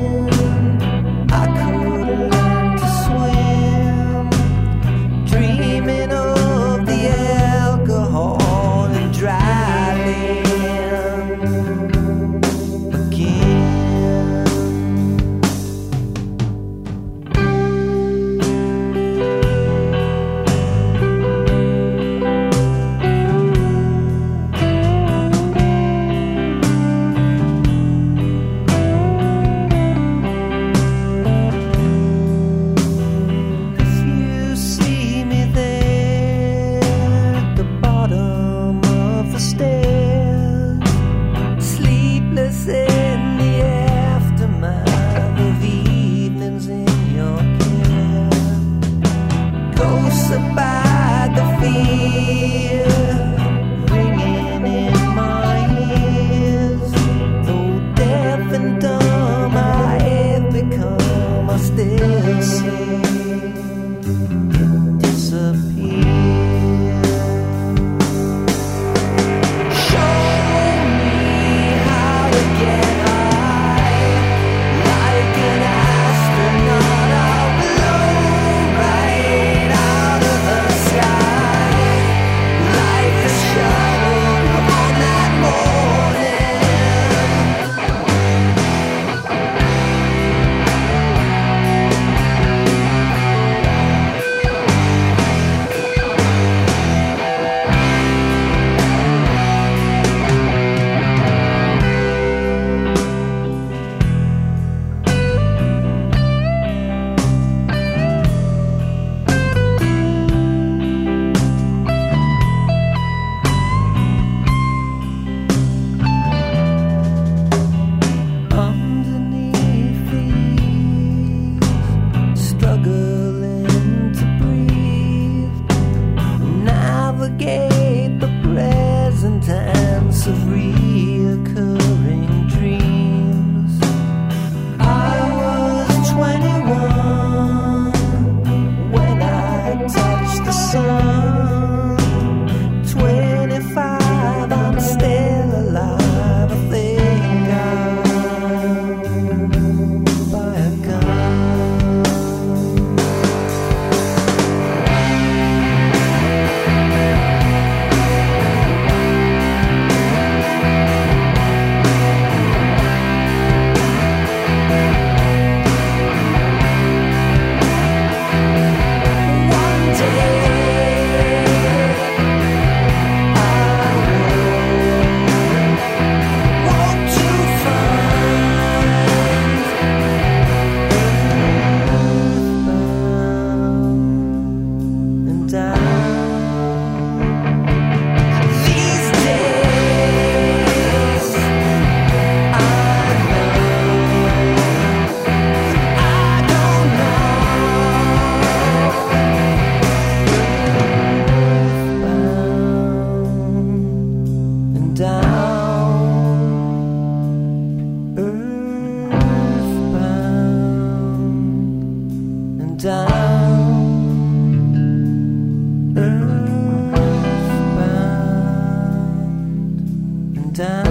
you. somebody down, earthbound down.